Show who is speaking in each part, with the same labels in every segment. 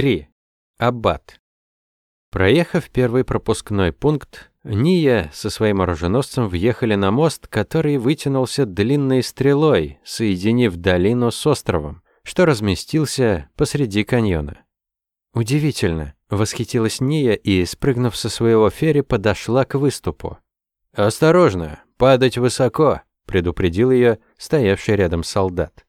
Speaker 1: 3. Аббат. Проехав первый пропускной пункт, Ния со своим оруженосцем въехали на мост, который вытянулся длинной стрелой, соединив долину с островом, что разместился посреди каньона. Удивительно, восхитилась Ния и, спрыгнув со своего ферри, подошла к выступу. «Осторожно, падать высоко», – предупредил ее стоявший рядом солдат.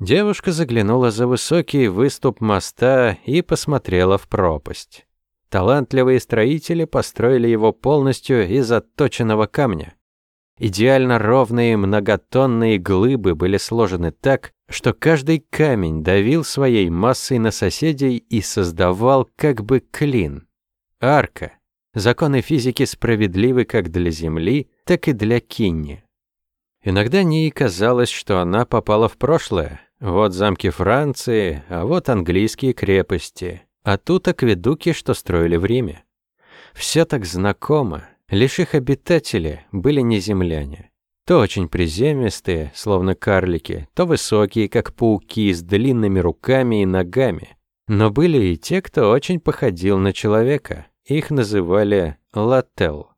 Speaker 1: Девушка заглянула за высокий выступ моста и посмотрела в пропасть. Талантливые строители построили его полностью из отточенного камня. Идеально ровные многотонные глыбы были сложены так, что каждый камень давил своей массой на соседей и создавал как бы клин. Арка. Законы физики справедливы как для Земли, так и для Кинни. Иногда Нии казалось, что она попала в прошлое. Вот замки Франции, а вот английские крепости. А тут акведуки, что строили в Риме. Все так знакомо, лишь их обитатели были не земляне. То очень приземистые, словно карлики, то высокие, как пауки, с длинными руками и ногами. Но были и те, кто очень походил на человека. Их называли лател.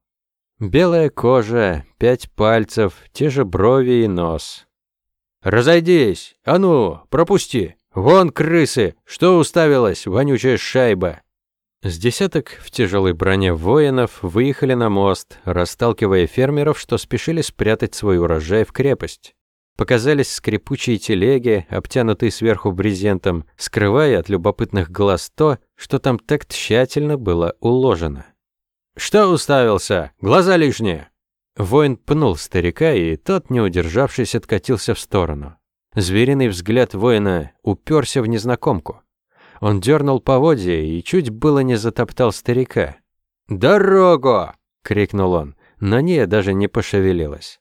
Speaker 1: Белая кожа, пять пальцев, те же брови и нос. «Разойдись! А ну, пропусти! Вон крысы! Что уставилась, вонючая шайба!» С десяток в тяжелой броне воинов выехали на мост, расталкивая фермеров, что спешили спрятать свой урожай в крепость. Показались скрипучие телеги, обтянутые сверху брезентом, скрывая от любопытных глаз то, что там так тщательно было уложено. «Что уставился? Глаза лишние!» Воин пнул старика, и тот, не удержавшись, откатился в сторону. Звериный взгляд воина уперся в незнакомку. Он дернул поводья и чуть было не затоптал старика. «Дорогу!» — крикнул он, но Ния даже не пошевелилась.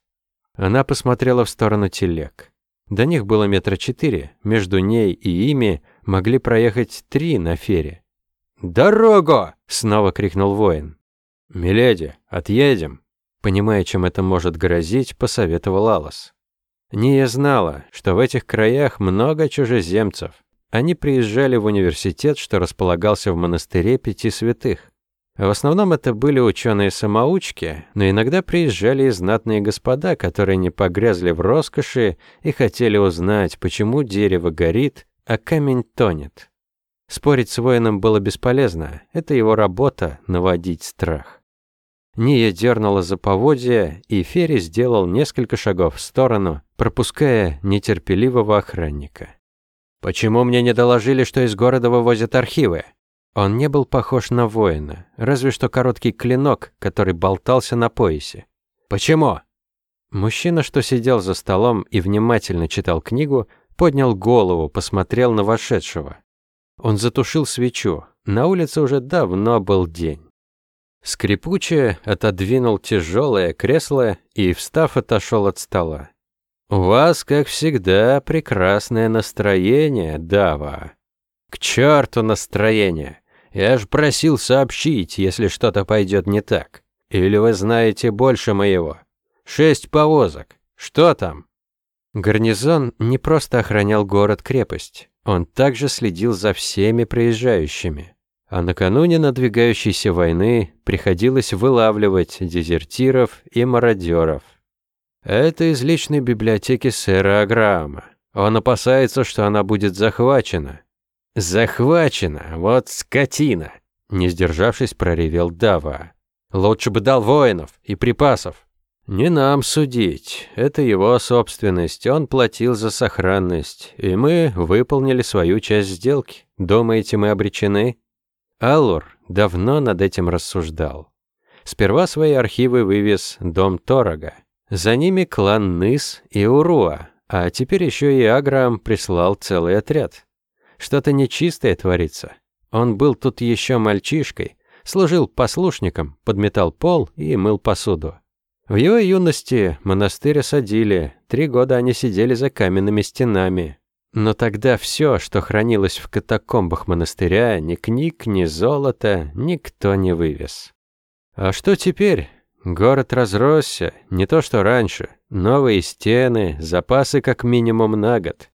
Speaker 1: Она посмотрела в сторону телег. До них было метра четыре, между ней и ими могли проехать три на фере. «Дорогу!» — снова крикнул воин. «Миледи, отъедем!» Понимая, чем это может грозить, посоветовал Алос. Ния знала, что в этих краях много чужеземцев. Они приезжали в университет, что располагался в монастыре Пяти Святых. В основном это были ученые-самоучки, но иногда приезжали и знатные господа, которые не погрязли в роскоши и хотели узнать, почему дерево горит, а камень тонет. Спорить с воином было бесполезно, это его работа — наводить страх. Ния дернула за поводья, и Ферри сделал несколько шагов в сторону, пропуская нетерпеливого охранника. «Почему мне не доложили, что из города вывозят архивы?» Он не был похож на воина, разве что короткий клинок, который болтался на поясе. «Почему?» Мужчина, что сидел за столом и внимательно читал книгу, поднял голову, посмотрел на вошедшего. Он затушил свечу. На улице уже давно был день. Скрипуче отодвинул тяжелое кресло и, встав, отошел от стола. «У вас, как всегда, прекрасное настроение, Дава». «К черту настроение! Я ж просил сообщить, если что-то пойдет не так. Или вы знаете больше моего? Шесть повозок. Что там? Гарнизон не просто охранял город-крепость. Он также следил за всеми проезжающими. А накануне надвигающейся войны приходилось вылавливать дезертиров и мародеров. Это из личной библиотеки сэра Аграама. Он опасается, что она будет захвачена. «Захвачена! Вот скотина!» Не сдержавшись, проревел Дава. «Лучше бы дал воинов и припасов». «Не нам судить. Это его собственность. Он платил за сохранность. И мы выполнили свою часть сделки. Думаете, мы обречены?» Аллур давно над этим рассуждал. Сперва свои архивы вывез дом Торога. За ними клан Ныс и Уруа. А теперь еще и Аграм прислал целый отряд. Что-то нечистое творится. Он был тут еще мальчишкой, служил послушником, подметал пол и мыл посуду. В его юности монастырь осадили, три года они сидели за каменными стенами. Но тогда все, что хранилось в катакомбах монастыря, ни книг, ни золота, никто не вывез. А что теперь? Город разросся, не то что раньше. Новые стены, запасы как минимум на год.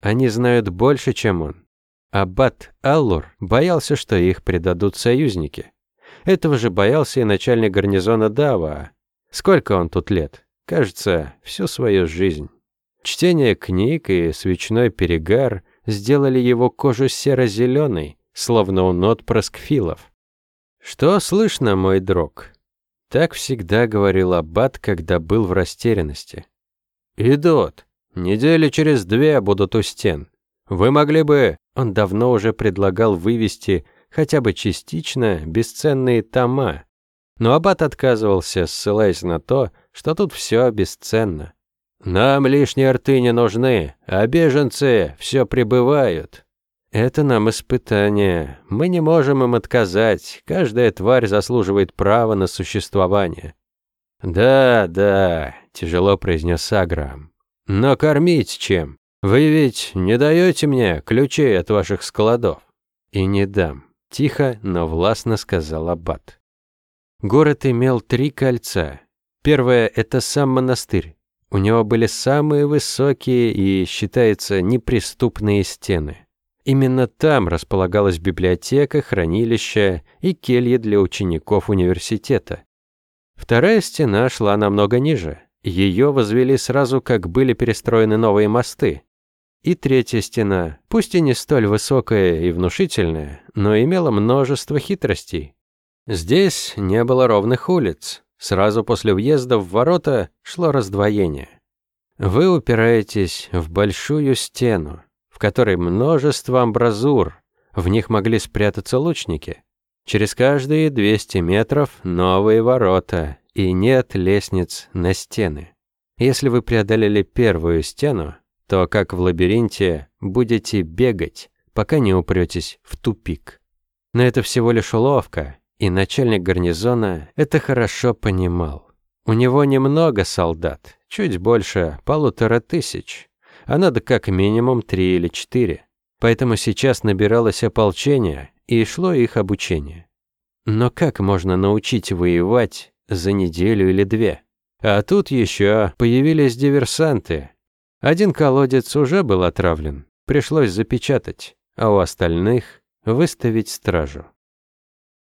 Speaker 1: Они знают больше, чем он. Аббат Аллур боялся, что их предадут союзники. Этого же боялся и начальник гарнизона Дава. Сколько он тут лет? Кажется, всю свою жизнь. Чтение книг и свечной перегар сделали его кожу серо-зеленой, словно он отпрыск филов. «Что слышно, мой друг?» Так всегда говорил Аббат, когда был в растерянности. «Идут. Недели через две будут у стен. Вы могли бы...» Он давно уже предлагал вывести хотя бы частично бесценные тома. Но Аббат отказывался, ссылаясь на то, что тут все бесценно. «Нам лишние рты не нужны, а беженцы все прибывают». «Это нам испытание. Мы не можем им отказать. Каждая тварь заслуживает права на существование». «Да, да», – тяжело произнес Аграм. «Но кормить чем? Вы ведь не даете мне ключей от ваших складов?» «И не дам», – тихо, но властно сказал Аббат. Город имел три кольца. Первое – это сам монастырь. У него были самые высокие и, считается, неприступные стены. Именно там располагалась библиотека, хранилище и келья для учеников университета. Вторая стена шла намного ниже. Ее возвели сразу, как были перестроены новые мосты. И третья стена, пусть и не столь высокая и внушительная, но имела множество хитростей. Здесь не было ровных улиц. Сразу после въезда в ворота шло раздвоение. Вы упираетесь в большую стену, в которой множество амбразур, в них могли спрятаться лучники. Через каждые 200 метров новые ворота, и нет лестниц на стены. Если вы преодолели первую стену, то, как в лабиринте, будете бегать, пока не упретесь в тупик. Но это всего лишь уловка, и начальник гарнизона это хорошо понимал. У него немного солдат, чуть больше полутора тысяч, а надо как минимум три или четыре. Поэтому сейчас набиралось ополчение, и шло их обучение. Но как можно научить воевать за неделю или две? А тут еще появились диверсанты, один колодец уже был отравлен, пришлось запечатать, а у остальных выставить стражу.